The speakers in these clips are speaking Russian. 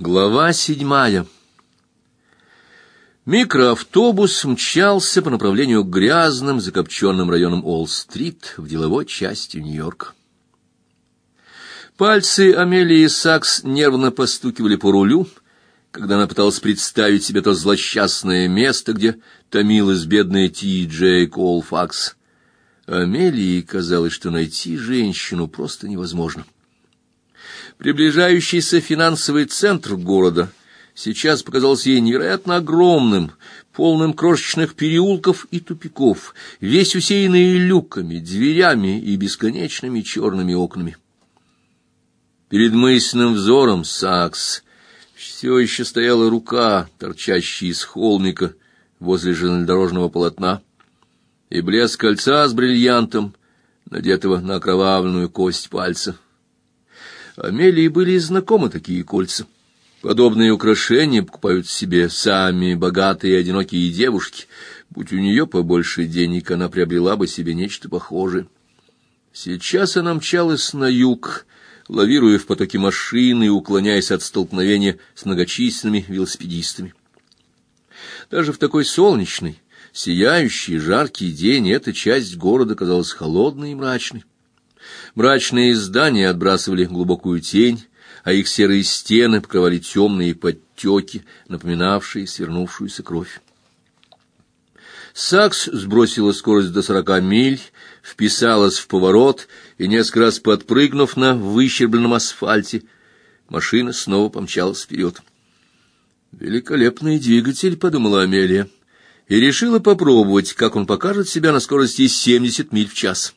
Глава седьмая Микроавтобус мчался по направлению к грязным, закопченным районам Уолл-стрит в деловой части Нью-Йорка. Пальцы Амелии Сакс нервно постукивали по рулю, когда она пыталась представить себе то злосчастное место, где томилась бедная Ти Джей Колфакс. Амелии казалось, что найти женщину просто невозможно. Приближающийся финансовый центр города сейчас показался ей невероятно огромным, полным крошечных переулков и тупиков, весь усеянный люками, дверями и бесконечными черными окнами. Перед мысленным взором Сакс все еще стояла рука, торчащая из холмика возле железнодорожного полотна, и блеск кольца с бриллиантом, надетого на окровавленную кость пальца. Амелии были знакомы такие кольца. Подобные украшения покупают себе сами богатые и одинокие девушки. Будь у нее побольше денег, она приобрела бы себе нечто похожее. Сейчас она мчалась на юг, лавируя в потоке машин и уклоняясь от столкновения с многочисленными велосипедистами. Даже в такой солнечный, сияющий, жаркий день эта часть города казалась холодной и мрачной. Мрачные здания отбрасывали глубокую тень, а их серые стены покрывали темные подтеки, напоминавшие свернувшуюся кровь. Сакс сбросила скорость до сорока миль, вписалась в поворот и, несколько раз подпрыгнув на выщербленном асфальте, машина снова помчалась вперед. «Великолепный двигатель», — подумала Амелия, и решила попробовать, как он покажет себя на скорости семьдесят миль в час.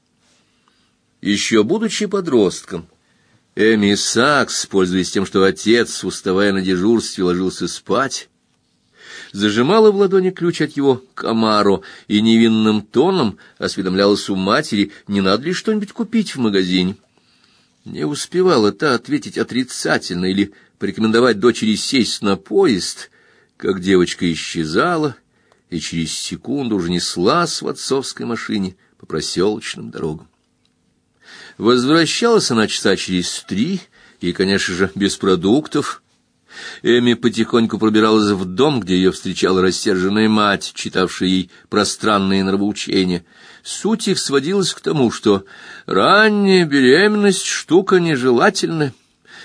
Еще будучи подростком, Эми Сакс, пользуясь тем, что отец, уставая на дежурстве, ложился спать, зажимала в ладони ключ от его комаро и невинным тоном осведомлялась у матери, не надо ли что-нибудь купить в магазине. Не успевала та ответить отрицательно или порекомендовать дочери сесть на поезд, как девочка исчезала и через секунду уже неслась в отцовской машине по проселочным дорогам. Возвращалась она часа через три, и, конечно же, без продуктов. Эми потихоньку пробиралась в дом, где ее встречала рассерженная мать, читавшая ей пространные нравоучения. Суть их сводилась к тому, что ранняя беременность — штука нежелательная,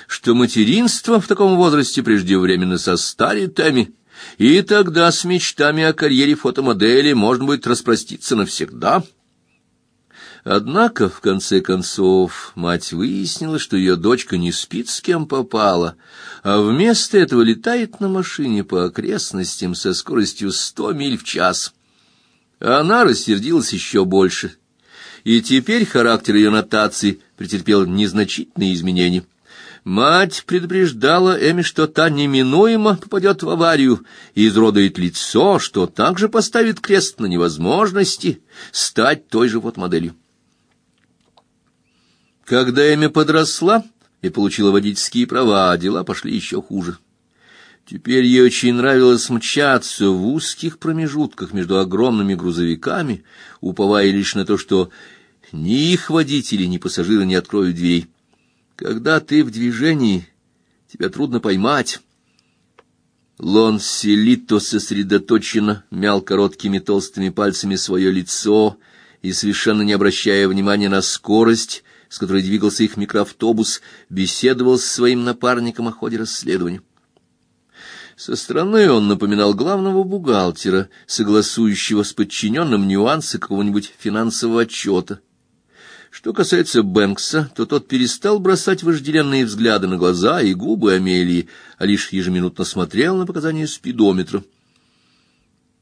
что материнство в таком возрасте преждевременно состарит Эми, и тогда с мечтами о карьере фотомодели можно будет распроститься навсегда — Однако, в конце концов, мать выяснила, что ее дочка не спит с кем попала, а вместо этого летает на машине по окрестностям со скоростью сто миль в час. Она рассердилась еще больше, и теперь характер ее нотации претерпел незначительные изменения. Мать предупреждала Эми, что та неминуемо попадет в аварию и изродует лицо, что также поставит крест на невозможности стать той же вот моделью. Когда Эми подросла и получила водительские права, дела пошли еще хуже. Теперь ей очень нравилось мчаться в узких промежутках между огромными грузовиками, уповая лишь на то, что ни их водители, ни пассажиры не откроют дверей. Когда ты в движении, тебя трудно поймать. Лон Селито сосредоточенно мял короткими толстыми пальцами свое лицо и, совершенно не обращая внимания на скорость, с которой двигался их микроавтобус, беседовал со своим напарником о ходе расследования. Со стороны он напоминал главного бухгалтера, согласующего с подчиненным нюансы какого-нибудь финансового отчета. Что касается Бэнкса, то тот перестал бросать вожделенные взгляды на глаза и губы Амелии, а лишь ежеминутно смотрел на показания спидометра.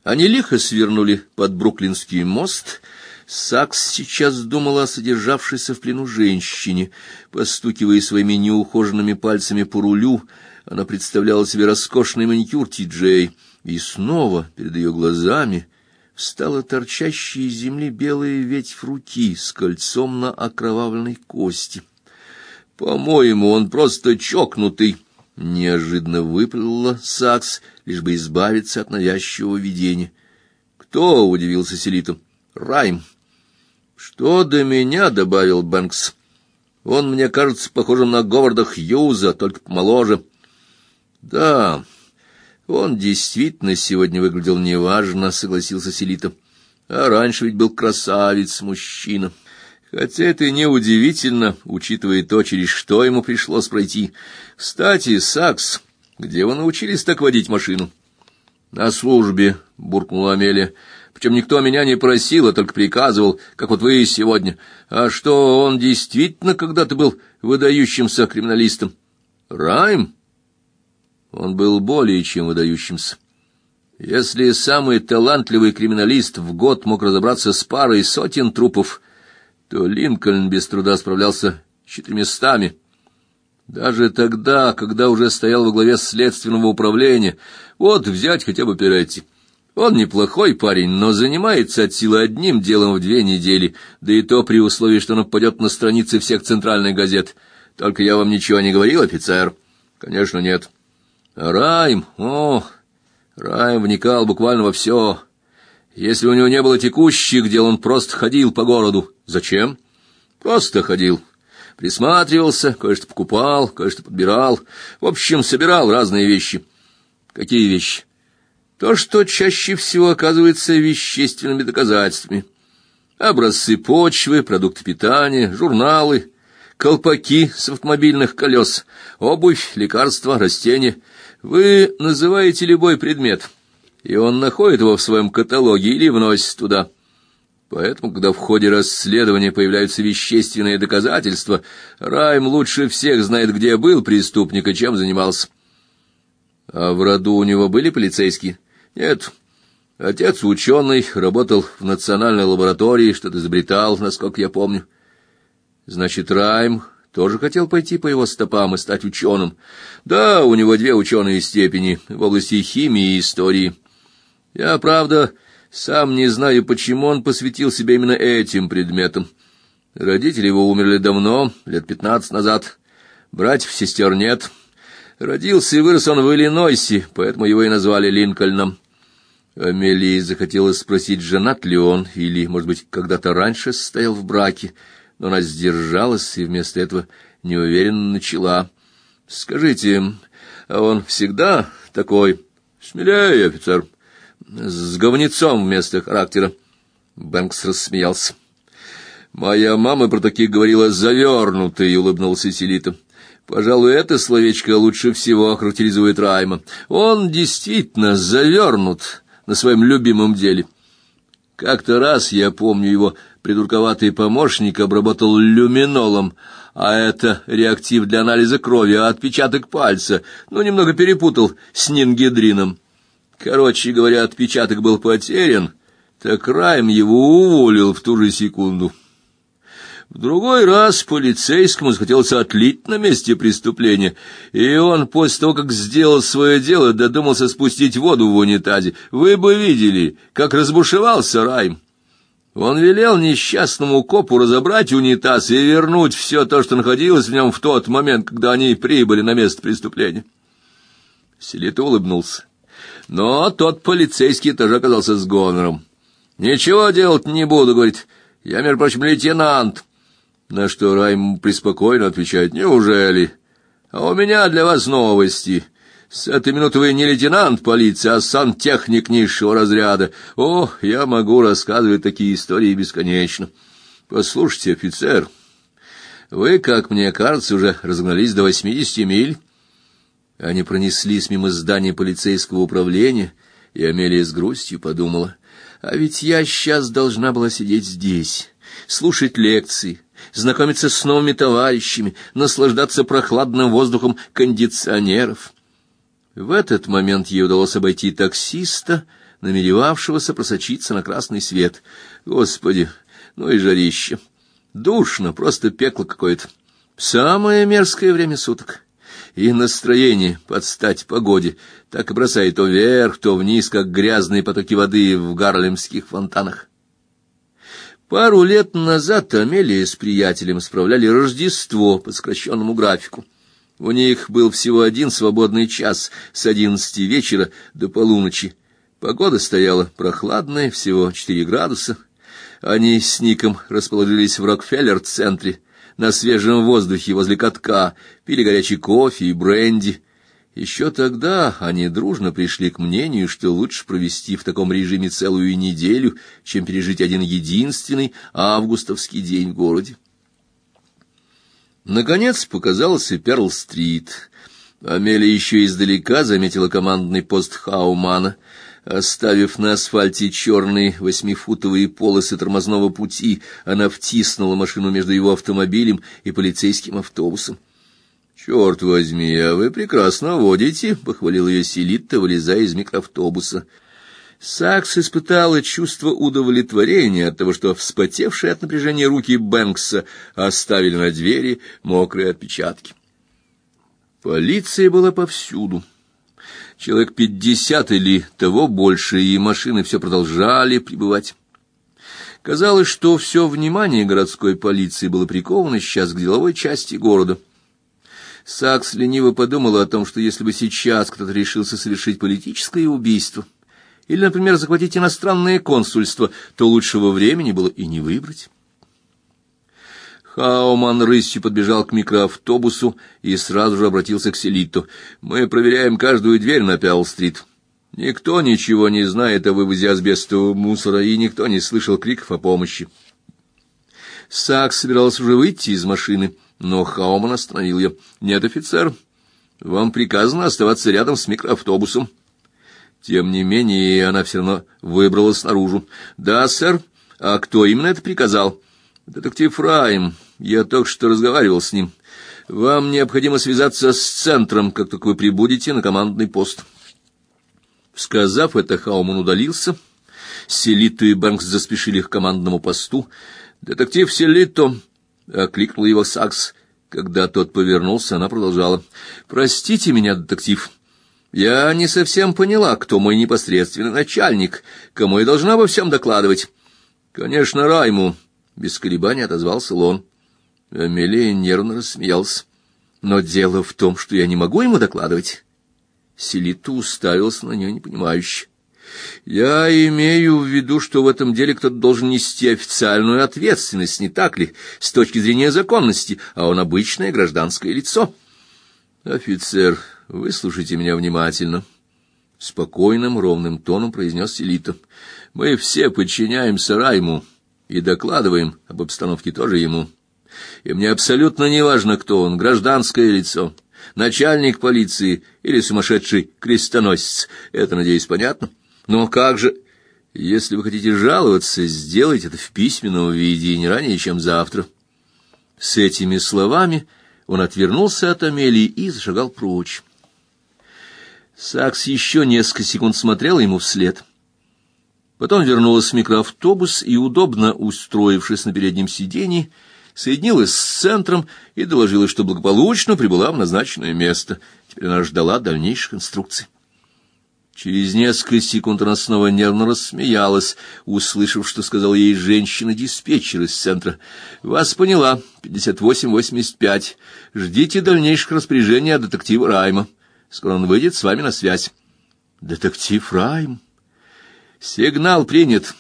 Они лихо свернули под Бруклинский мост — Сакс сейчас думала о содержавшейся в плену женщине. Постукивая своими неухоженными пальцами по рулю, она представляла себе роскошный маникюр Ти-Джей, и снова перед ее глазами встала торчащая из земли белая ветвь руки с кольцом на окровавленной кости. «По-моему, он просто чокнутый», — неожиданно выплюнула Сакс, лишь бы избавиться от навязчивого видения. «Кто?» — удивился Селитов. «Райм». Что до меня, добавил Бэнкс. Он мне кажется похожим на Говарда Хьюза, только помоложе. Да, он действительно сегодня выглядел неважно, согласился Селита. А раньше ведь был красавец-мужчина. Хотя это и не удивительно, учитывая то, через что ему пришлось пройти. Кстати, Сакс, где вы научились так водить машину? На службе, буркнула Амелия. Причем никто меня не просил, а только приказывал, как вот вы сегодня. А что, он действительно когда-то был выдающимся криминалистом? Райм? Он был более чем выдающимся. Если самый талантливый криминалист в год мог разобраться с парой сотен трупов, то Линкольн без труда справлялся с четырьмястами. Даже тогда, когда уже стоял во главе следственного управления, вот взять хотя бы Перетти. Он неплохой парень, но занимается от силы одним делом в две недели, да и то при условии, что он попадет на страницы всех центральных газет. Только я вам ничего не говорил, офицер? Конечно, нет. Райм, о, Райм вникал буквально во все. Если у него не было текущих дел, он просто ходил по городу. Зачем? Просто ходил. Присматривался, кое-что покупал, кое-что подбирал. В общем, собирал разные вещи. Какие вещи? То, что чаще всего оказывается вещественными доказательствами. Образцы почвы, продукты питания, журналы, колпаки с автомобильных колес, обувь, лекарства, растения. Вы называете любой предмет, и он находит его в своем каталоге или вносит туда. Поэтому, когда в ходе расследования появляются вещественные доказательства, Райм лучше всех знает, где был преступник и чем занимался. А в роду у него были полицейские? Нет. Отец ученый, работал в национальной лаборатории, что-то изобретал, насколько я помню. Значит, Райм тоже хотел пойти по его стопам и стать ученым. Да, у него две ученые степени в области химии и истории. Я, правда, сам не знаю, почему он посвятил себя именно этим предметам. Родители его умерли давно, лет пятнадцать назад. Братьев, сестер нет. Родился и вырос он в Иллинойсе, поэтому его и назвали Линкольном. Амелии захотелось спросить, женат ли он, или, может быть, когда-то раньше состоял в браке, но она сдержалась и вместо этого неуверенно начала. «Скажите, а он всегда такой смелее, офицер, с говнецом вместо характера?» Бэнкс рассмеялся. «Моя мама про таких говорила завернутый», — улыбнулся Селита. «Пожалуй, это словечко лучше всего характеризует Райма. Он действительно завернут» на своем любимом деле. Как-то раз, я помню, его придурковатый помощник обработал люминолом, а это реактив для анализа крови, а отпечаток пальца, ну, немного перепутал с нингидрином. Короче говоря, отпечаток был потерян, так Райм его уволил в ту же секунду. В другой раз полицейскому захотелось отлить на месте преступления, и он после того, как сделал свое дело, додумался спустить воду в унитазе. Вы бы видели, как разбушевался Райм. Он велел несчастному копу разобрать унитаз и вернуть все то, что находилось в нем в тот момент, когда они прибыли на место преступления. Селит улыбнулся. Но тот полицейский тоже оказался с гонором. «Ничего делать не буду», — говорит. «Я, между прочим, лейтенант». На что Райм преспокойно отвечает, «Неужели? А у меня для вас новости. С этой минуты вы не лейтенант полиции, а сантехник низшего разряда. О, я могу рассказывать такие истории бесконечно. Послушайте, офицер, вы, как мне кажется, уже разогнались до восьмидесяти миль». Они пронеслись мимо здания полицейского управления, и Амелия с грустью подумала, «А ведь я сейчас должна была сидеть здесь, слушать лекции» знакомиться с новыми товарищами, наслаждаться прохладным воздухом кондиционеров. В этот момент ей удалось обойти таксиста, намеревавшегося просочиться на красный свет. Господи, ну и жарище! Душно, просто пекло какое-то. Самое мерзкое время суток. И настроение под стать погоде так и бросает то вверх, то вниз, как грязные потоки воды в гарлемских фонтанах. Пару лет назад Амелия с приятелем справляли Рождество по сокращенному графику. У них был всего один свободный час с одиннадцати вечера до полуночи. Погода стояла прохладная, всего четыре градуса. Они с Ником расположились в Рокфеллер-центре, на свежем воздухе возле катка, пили горячий кофе и бренди. Еще тогда они дружно пришли к мнению, что лучше провести в таком режиме целую неделю, чем пережить один единственный августовский день в городе. Наконец показался Перл-стрит. Амелия еще издалека заметила командный пост Хаумана. Оставив на асфальте черные восьмифутовые полосы тормозного пути, она втиснула машину между его автомобилем и полицейским автобусом. «Черт возьми, а вы прекрасно водите», — похвалил ее Селитта, вылезая из микроавтобуса. Сакс испытала чувство удовлетворения от того, что вспотевшие от напряжения руки Бэнкса оставили на двери мокрые отпечатки. Полиция была повсюду. Человек пятьдесят или того больше, и машины все продолжали прибывать. Казалось, что все внимание городской полиции было приковано сейчас к деловой части города — Сакс лениво подумала о том, что если бы сейчас кто-то решился совершить политическое убийство или, например, захватить иностранное консульство, то лучшего времени было и не выбрать. Хауман рысью подбежал к микроавтобусу и сразу же обратился к Селиту. «Мы проверяем каждую дверь на Пиал-стрит. Никто ничего не знает о вывозе асбестового мусора, и никто не слышал криков о помощи». Сакс собирался уже выйти из машины, — но Хауман остановил ее. «Нет, офицер, вам приказано оставаться рядом с микроавтобусом». Тем не менее, она все равно выбралась наружу. «Да, сэр. А кто именно это приказал?» «Детектив Райм. Я только что разговаривал с ним. Вам необходимо связаться с центром, как только вы прибудете на командный пост». Сказав это, Хауман удалился. Селитто и Бэнкс заспешили к командному посту. «Детектив Селитто, — окликнул его Сакс. Когда тот повернулся, она продолжала. «Простите меня, детектив. Я не совсем поняла, кто мой непосредственный начальник, кому я должна обо всем докладывать». «Конечно, Райму», — без колебаний отозвался Лон. Амелия нервно рассмеялся. «Но дело в том, что я не могу ему докладывать». Селита уставился на нее непонимающе. Я имею в виду, что в этом деле кто-то должен нести официальную ответственность, не так ли, с точки зрения законности, а он обычное гражданское лицо. Офицер, выслушайте меня внимательно. Спокойным, ровным тоном произнес Селита. Мы все подчиняемся Райму и докладываем об обстановке тоже ему. И мне абсолютно не важно, кто он, гражданское лицо, начальник полиции или сумасшедший крестоносец. Это, надеюсь, понятно? — но как же... Если вы хотите жаловаться, сделайте это в письменном виде и не ранее, чем завтра. С этими словами он отвернулся от Амелии и зашагал прочь. Сакс еще несколько секунд смотрел ему вслед. Потом вернулась в микроавтобус и, удобно устроившись на переднем сиденье, соединилась с центром и доложила, что благополучно прибыла в назначенное место. Теперь она ждала дальнейших инструкций. Через несколько секунд она снова нервно рассмеялась, услышав, что сказал ей женщина-диспетчер из центра. «Вас поняла. 58-85. Ждите дальнейших распоряжений от детектива Райма. Скоро он выйдет с вами на связь». «Детектив Райм?» «Сигнал принят.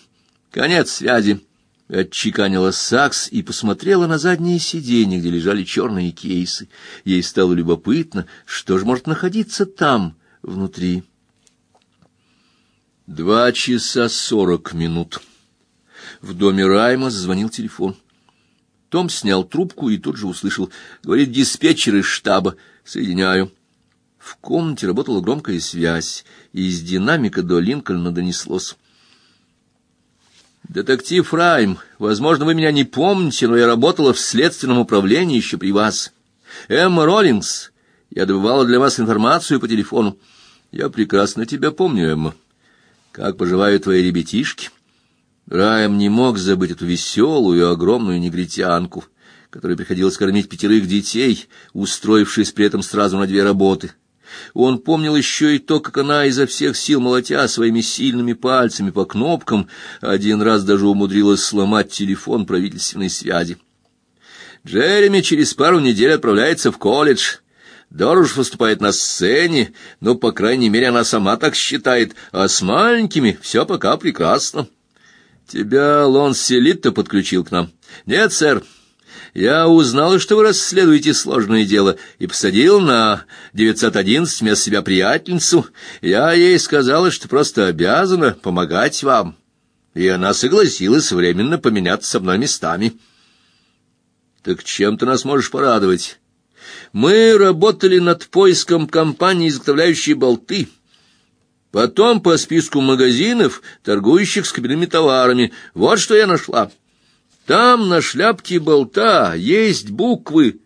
Конец связи». Отчеканила Сакс и посмотрела на задние сиденья, где лежали черные кейсы. Ей стало любопытно, что же может находиться там, внутри. Два часа сорок минут. В доме Райма зазвонил телефон. Том снял трубку и тут же услышал. Говорит диспетчер из штаба. Соединяю. В комнате работала громкая связь, и из динамика до Линкольна донеслось. «Детектив Райм, возможно, вы меня не помните, но я работала в следственном управлении еще при вас. Эмма Роллингс, я добывала для вас информацию по телефону. Я прекрасно тебя помню, Эмма». Как поживают твои ребятишки? Раем не мог забыть эту веселую, огромную негритянку, которой приходилось кормить пятерых детей, устроившись при этом сразу на две работы. Он помнил еще и то, как она изо всех сил молотя своими сильными пальцами по кнопкам, один раз даже умудрилась сломать телефон правительственной связи. Джереми через пару недель отправляется в колледж. Дорож выступает на сцене, ну, по крайней мере, она сама так считает, а с маленькими все пока прекрасно. Тебя Лон Селитто подключил к нам? Нет, сэр. Я узнал, что вы расследуете сложное дело, и посадил на 911 вместо себя приятельницу. Я ей сказала, что просто обязана помогать вам. И она согласилась временно поменяться со мной местами. Так чем ты нас можешь порадовать? Мы работали над поиском компании, изготовляющей болты. Потом по списку магазинов, торгующих скобяными товарами. Вот что я нашла. Там на шляпке болта есть буквы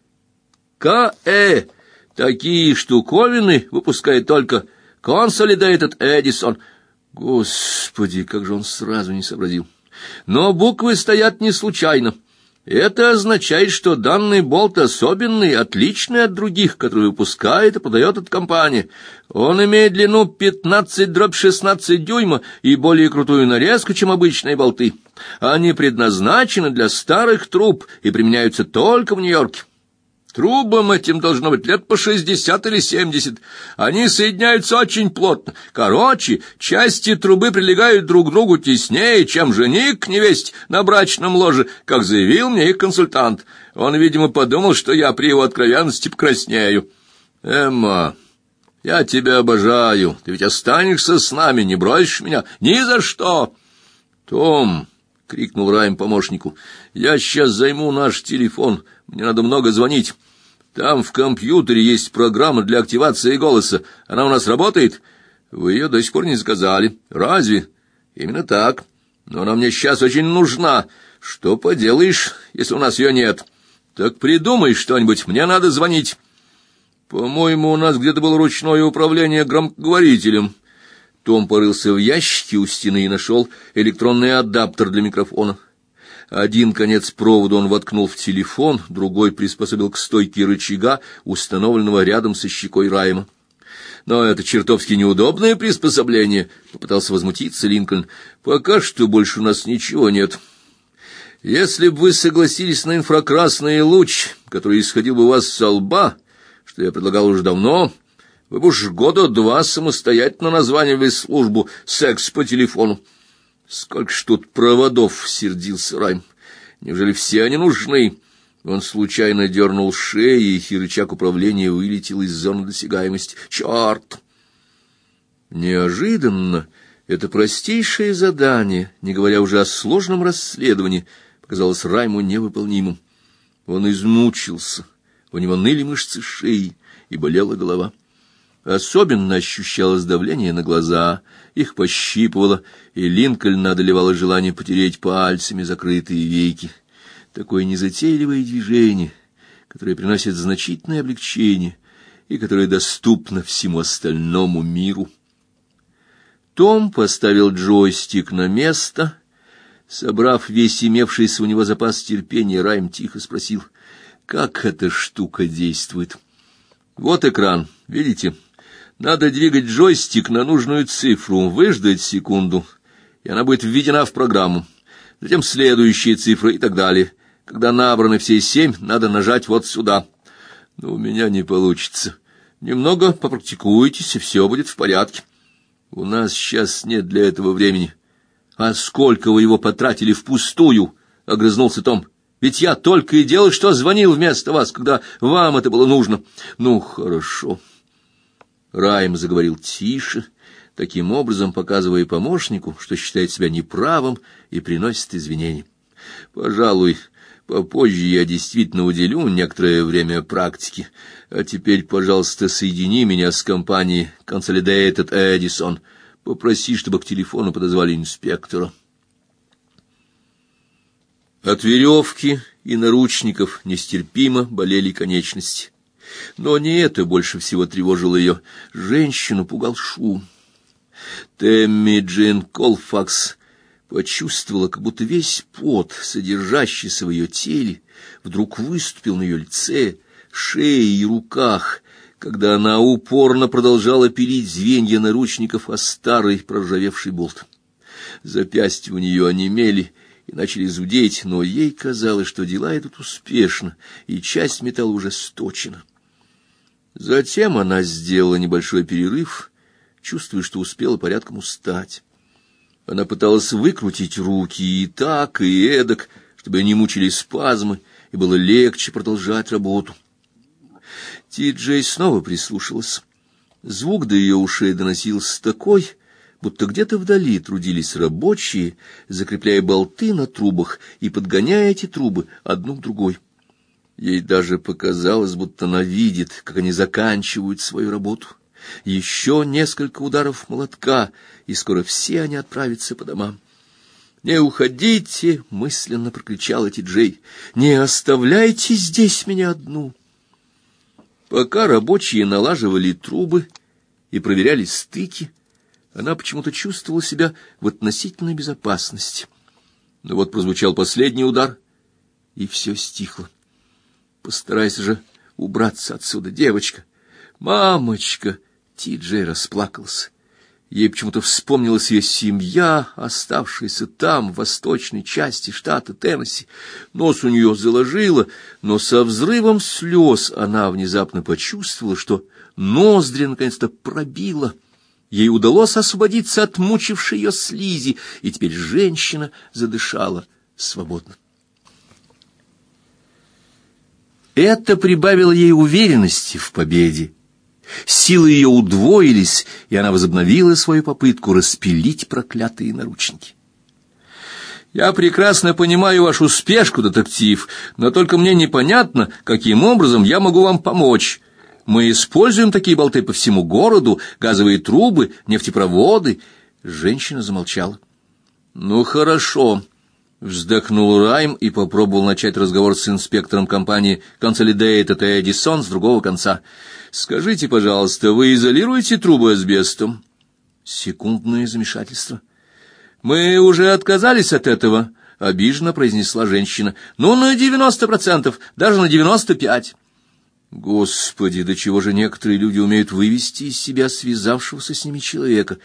К.Э. Такие штуковины выпускает только Consolidated Edison. Господи, как же он сразу не сообразил. Но буквы стоят не случайно. Это означает, что данный болт особенный, отличный от других, которые выпускает и продает эта компания. Он имеет длину 15 дробь 16 дюйма и более крутую нарезку, чем обычные болты. Они предназначены для старых труб и применяются только в Нью-Йорке. Трубам этим должно быть лет по шестьдесят или семьдесят. Они соединяются очень плотно. Короче, части трубы прилегают друг к другу теснее, чем жених к на брачном ложе, как заявил мне их консультант. Он, видимо, подумал, что я при его откровенности покраснею. Эмма, я тебя обожаю. Ты ведь останешься с нами, не бросишь меня ни за что. Том, — крикнул Райм помощнику. — Я сейчас займу наш телефон. Мне надо много звонить. Там в компьютере есть программа для активации голоса. Она у нас работает? Вы ее до сих пор не сказали. Разве? Именно так. Но она мне сейчас очень нужна. Что поделаешь, если у нас ее нет? Так придумай что-нибудь. Мне надо звонить. По-моему, у нас где-то было ручное управление громкоговорителем. Том порылся в ящике у стены и нашел электронный адаптер для микрофона. Один конец провода он воткнул в телефон, другой приспособил к стойке рычага, установленного рядом со щекой Райма. Но это чертовски неудобное приспособление, попытался возмутиться Линкольн. Пока что больше у нас ничего нет. Если бы вы согласились на инфракрасный луч, который исходил бы у вас со лба, что я предлагал уже давно, вы бы уж года два самостоятельно названивали службу «Секс по телефону». Сколько ж тут проводов, — сердился Райм. Неужели все они нужны? Он случайно дернул шеи, и рычаг управления вылетел из зоны досягаемости. Черт! Неожиданно это простейшее задание, не говоря уже о сложном расследовании, показалось Райму невыполнимым. Он измучился, у него ныли мышцы шеи и болела голова. Особенно ощущалось давление на глаза, их пощипывало, и Линкольн одолевало желание потереть пальцами закрытые веки. Такое незатейливое движение, которое приносит значительное облегчение и которое доступно всему остальному миру. Том поставил джойстик на место. Собрав весь имевшийся у него запас терпения, Райм тихо спросил, как эта штука действует. Вот экран, видите? — надо двигать джойстик на нужную цифру, выждать секунду, и она будет введена в программу. Затем следующие цифры и так далее. Когда набраны все семь, надо нажать вот сюда. Но у меня не получится. Немного попрактикуйтесь, и все будет в порядке. У нас сейчас нет для этого времени. А сколько вы его потратили впустую? — огрызнулся Том. Ведь я только и делал, что звонил вместо вас, когда вам это было нужно. Ну, хорошо. Райм заговорил тише, таким образом показывая помощнику, что считает себя неправым и приносит извинения. Пожалуй, попозже я действительно уделю некоторое время практике. А теперь, пожалуйста, соедини меня с компанией Consolidated Edison. Попроси, чтобы к телефону подозвали инспектора. От веревки и наручников нестерпимо болели конечности. Но не это больше всего тревожило ее. Женщину пугал шум. Тэмми Джин Колфакс почувствовала, как будто весь пот, содержащийся в ее теле, вдруг выступил на ее лице, шее и руках, когда она упорно продолжала пилить звенья наручников о старый проржавевший болт. Запястья у нее онемели и начали зудеть, но ей казалось, что дела идут успешно, и часть металла уже сточена. Затем она сделала небольшой перерыв, чувствуя, что успела порядком устать. Она пыталась выкрутить руки и так, и эдак, чтобы не мучили спазмы, и было легче продолжать работу. Ти-Джей снова прислушалась. Звук до ее ушей доносился такой, будто где-то вдали трудились рабочие, закрепляя болты на трубах и подгоняя эти трубы одну к другой. Ей даже показалось, будто она видит, как они заканчивают свою работу. Еще несколько ударов молотка, и скоро все они отправятся по домам. «Не уходите!» — мысленно прокричал Ти-Джей. «Не оставляйте здесь меня одну!» Пока рабочие налаживали трубы и проверяли стыки, она почему-то чувствовала себя в относительной безопасности. Но вот прозвучал последний удар, и все стихло. Постарайся же убраться отсюда, девочка. Мамочка, Ти-Джей расплакался. Ей почему-то вспомнилась ее семья, оставшаяся там, в восточной части штата Теннесси. Нос у нее заложило, но со взрывом слез она внезапно почувствовала, что ноздри наконец-то пробила. Ей удалось освободиться от мучившей ее слизи, и теперь женщина задышала свободно. Это прибавило ей уверенности в победе Силы ее удвоились, и она возобновила свою попытку распилить проклятые наручники. «Я прекрасно понимаю вашу спешку, детектив, но только мне непонятно, каким образом я могу вам помочь. Мы используем такие болты по всему городу, газовые трубы, нефтепроводы». Женщина замолчала. «Ну, хорошо», — вздохнул Райм и попробовал начать разговор с инспектором компании Consolidated Edison с другого конца. Скажите, пожалуйста, вы изолируете трубы асбестом? Секундное замешательство. Мы уже отказались от этого, обиженно произнесла женщина. Ну, на девяносто процентов, даже на девяносто пять. Господи, до чего же некоторые люди умеют вывести из себя связавшегося с ними человека.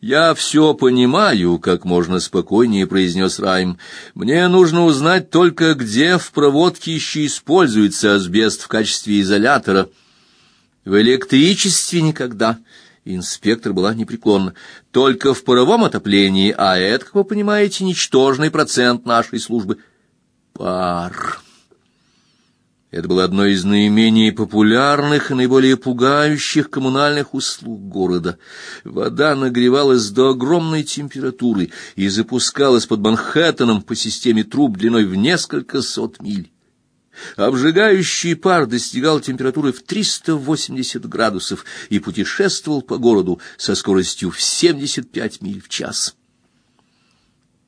Я все понимаю, как можно спокойнее произнес Райм. Мне нужно узнать только, где в проводке еще используется асбест в качестве изолятора. В электричестве никогда. Инспектор была непреклонна. Только в паровом отоплении, а это, как вы понимаете, ничтожный процент нашей службы. Пар. Это было одной из наименее популярных и наиболее пугающих коммунальных услуг города. Вода нагревалась до огромной температуры и запускалась под Манхэттеном по системе труб длиной в несколько сот миль. Обжигающий пар достигал температуры в 380 градусов и путешествовал по городу со скоростью в 75 миль в час.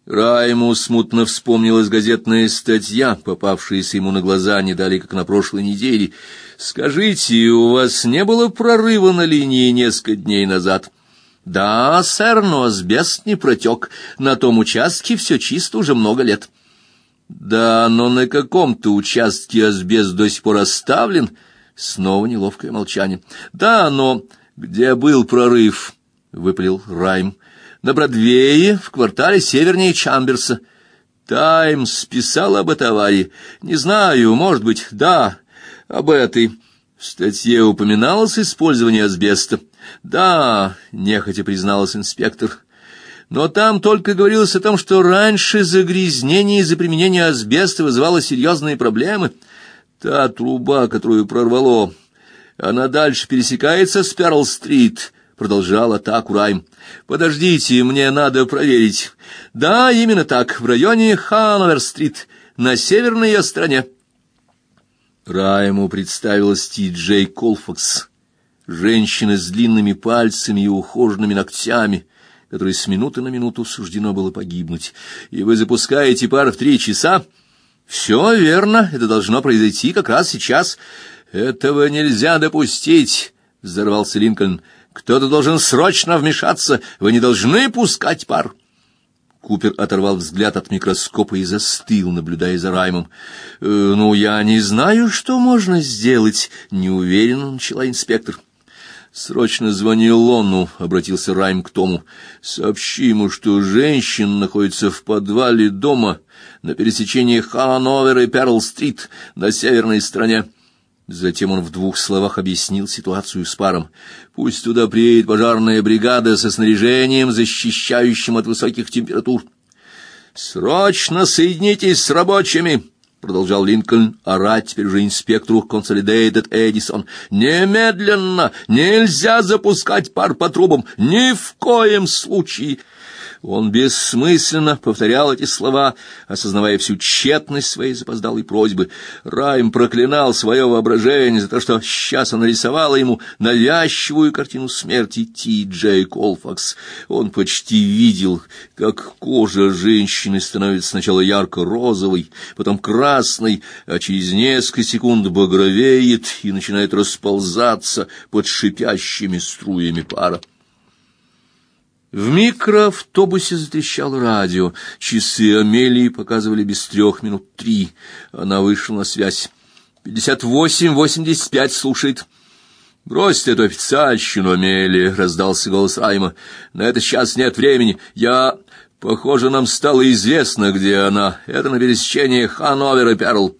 Райму смутно вспомнилась газетная статья, попавшаяся ему на глаза не дали, как на прошлой неделе. «Скажите, у вас не было прорыва на линии несколько дней назад?» «Да, сэр, но асбест не протек. На том участке все чисто уже много лет». Да, но на каком-то участке асбест до сих пор оставлен. Снова неловкое молчание. Да, но где был прорыв? выпалил Райм. На Бродвее, в квартале севернее Чамберса. Таймс писал об этой аварии. Не знаю, может быть, да, об этой. В статье упоминалось использование асбеста. Да, нехотя призналась инспектор. Но там только говорилось о том, что раньше загрязнение из-за применения асбеста вызывало серьезные проблемы. Та труба, которую прорвало, она дальше пересекается с Перл-стрит, продолжал атаку Райм. Подождите, мне надо проверить. Да, именно так, в районе Хановер-стрит, на северной ее стороне. Райму представилась Ти-Джей Колфакс, женщина с длинными пальцами и ухоженными ногтями, которой с минуты на минуту суждено было погибнуть. И вы запускаете пар в три часа? Все верно, это должно произойти как раз сейчас. Этого нельзя допустить, взорвался Линкольн. Кто-то должен срочно вмешаться. Вы не должны пускать пар. Купер оторвал взгляд от микроскопа и застыл, наблюдая за Раймом. «Э, «Ну, я не знаю, что можно сделать», — неуверенно начала инспектор. Срочно звони Лону, обратился Райм к Тому. Сообщи ему, что женщина находится в подвале дома на пересечении Хановер и Перл-стрит на северной стороне. Затем он в двух словах объяснил ситуацию с паром. Пусть туда приедет пожарная бригада со снаряжением, защищающим от высоких температур. Срочно соединитесь с рабочими, продолжал Линкольн орать теперь уже инспектору Consolidated Эдисон. Немедленно нельзя запускать пар по трубам, ни в коем случае. Он бессмысленно повторял эти слова, осознавая всю тщетность своей запоздалой просьбы. Райм проклинал свое воображение за то, что сейчас она рисовала ему навязчивую картину смерти Ти Джей Колфакс. Он почти видел, как кожа женщины становится сначала ярко-розовой, потом красной, а через несколько секунд багровеет и начинает расползаться под шипящими струями пара. В микроавтобусе затрещало радио. Часы Амелии показывали без трех минут три. Она вышла на связь. «Пятьдесят восемь, восемьдесят пять, слушает». «Брось эту официальщину, Амелия», — раздался голос Райма. «На это сейчас нет времени. Я... Похоже, нам стало известно, где она. Это на пересечении Хановер и Перл».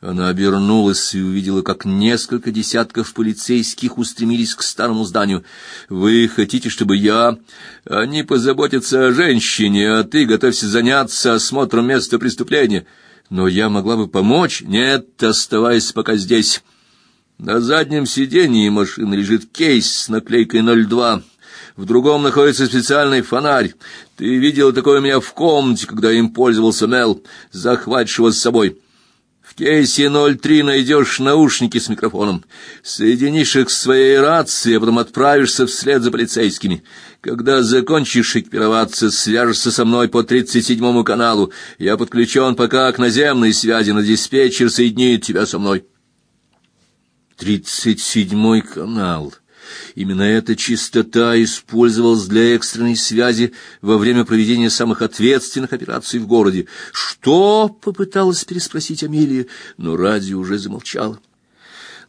Она обернулась и увидела, как несколько десятков полицейских устремились к старому зданию. «Вы хотите, чтобы я...» «Они позаботятся о женщине, а ты готовься заняться осмотром места преступления. Но я могла бы помочь. Нет, оставайся пока здесь. На заднем сиденье машины лежит кейс с наклейкой 02. В другом находится специальный фонарь. Ты видела такое у меня в комнате, когда им пользовался Мел. Захватишь его с собой». В кейсе 03 найдешь наушники с микрофоном. Соединишь их с своей рацией, а потом отправишься вслед за полицейскими. Когда закончишь экипироваться, свяжешься со мной по 37-му каналу. Я подключен пока к наземной связи, но диспетчер соединит тебя со мной. «Тридцать седьмой канал». Именно эта частота использовалась для экстренной связи во время проведения самых ответственных операций в городе. «Что?» — попыталась переспросить Амелия, но радио уже замолчало.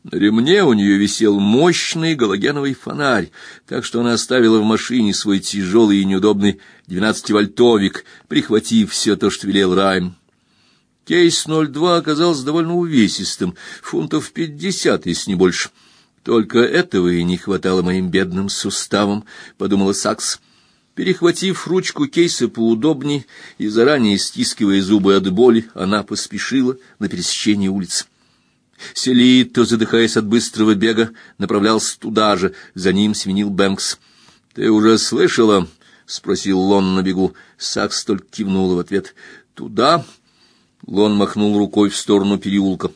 На ремне у нее висел мощный галогеновый фонарь, так что она оставила в машине свой тяжелый и неудобный двенадцативольтовик, прихватив все то, что велел Райм. Кейс 02 оказался довольно увесистым, фунтов пятьдесят, если не больше. Только этого и не хватало моим бедным суставам, подумала Сакс. Перехватив ручку кейса поудобнее и заранее стискивая зубы от боли, она поспешила на пересечение улиц. Селит, то задыхаясь от быстрого бега, направлялся туда же, за ним сменил Бэнкс. «Ты уже слышала?» — спросил Лон на бегу. Сакс только кивнула в ответ. «Туда?» Лон махнул рукой в сторону переулка.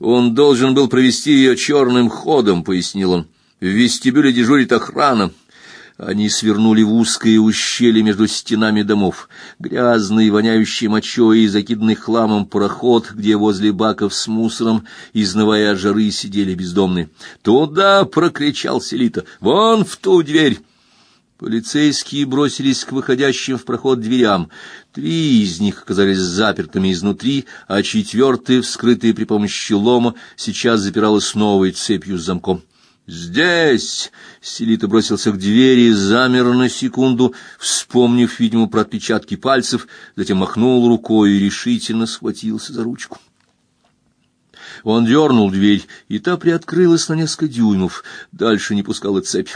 Он должен был провести ее черным ходом, пояснил он. В вестибюле дежурит охрана. Они свернули в узкое ущелье между стенами домов. Грязный, воняющий мочой и закиданный хламом проход, где возле баков с мусором, изнывая от жары, сидели бездомные. «Туда!» — прокричал Селита. «Вон в ту дверь!» Полицейские бросились к выходящим в проход дверям. Три из них оказались запертыми изнутри, а четвертая, вскрытая при помощи лома, сейчас запиралась новой цепью с замком. «Здесь!» — Селита бросился к двери замер на секунду, вспомнив, видимо, про отпечатки пальцев, затем махнул рукой и решительно схватился за ручку. Он дернул дверь, и та приоткрылась на несколько дюймов, дальше не пускала цепь.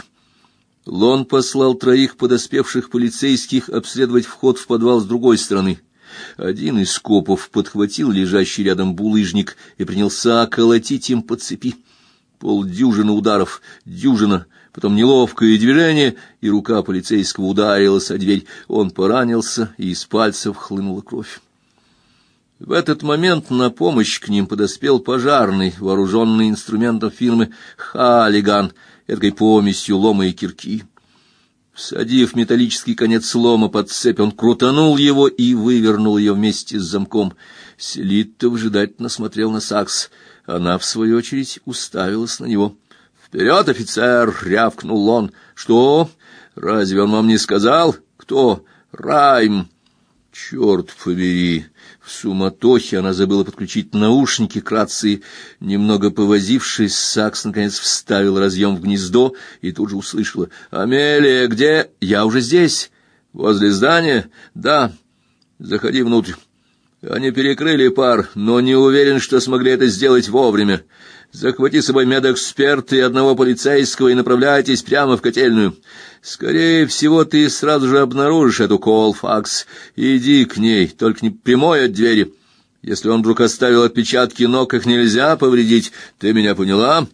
Лон послал троих подоспевших полицейских обследовать вход в подвал с другой стороны. Один из копов подхватил лежащий рядом булыжник и принялся колотить им по цепи. Полдюжины ударов, дюжина, потом неловкое движение, и рука полицейского ударилась о дверь. Он поранился, и из пальцев хлынула кровь. В этот момент на помощь к ним подоспел пожарный, вооруженный инструментом фирмы «Халлиган», этой помесью лома и кирки. Всадив металлический конец лома под цепь, он крутанул его и вывернул ее вместе с замком. Селитто выжидательно смотрел на сакс. Она, в свою очередь, уставилась на него. «Вперед, офицер!» — рявкнул он. «Что? Разве он вам не сказал? Кто? Райм!» «Черт побери!» В суматохе она забыла подключить наушники к рации. Немного повозившись, Сакс наконец вставил разъем в гнездо и тут же услышала. «Амелия, где? Я уже здесь. Возле здания? Да. Заходи внутрь». Они перекрыли пар, но не уверен, что смогли это сделать вовремя. Захвати с собой медэксперта и одного полицейского и направляйтесь прямо в котельную. Скорее всего, ты сразу же обнаружишь эту Колфакс. Иди к ней, только не прямой от двери. Если он вдруг оставил отпечатки ног, их нельзя повредить. Ты меня поняла?»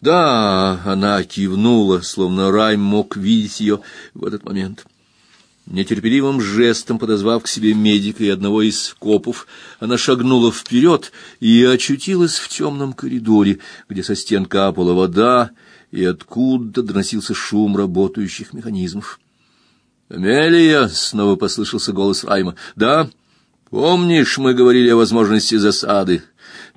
«Да», — она кивнула, словно Райм мог видеть ее в этот момент. Нетерпеливым жестом подозвав к себе медика и одного из копов, она шагнула вперед и очутилась в темном коридоре, где со стен капала вода, и откуда доносился шум работающих механизмов. «Амелия!» — снова послышался голос Райма. «Да? Помнишь, мы говорили о возможности засады?»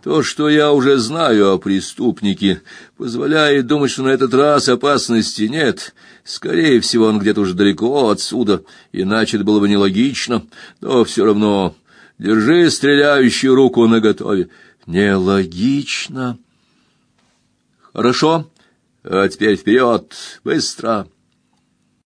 То, что я уже знаю о преступнике, позволяет думать, что на этот раз опасности нет. Скорее всего, он где-то уже далеко отсюда, иначе это было бы нелогично. Но все равно держи стреляющую руку наготове. Нелогично. Хорошо. А теперь вперед, быстро.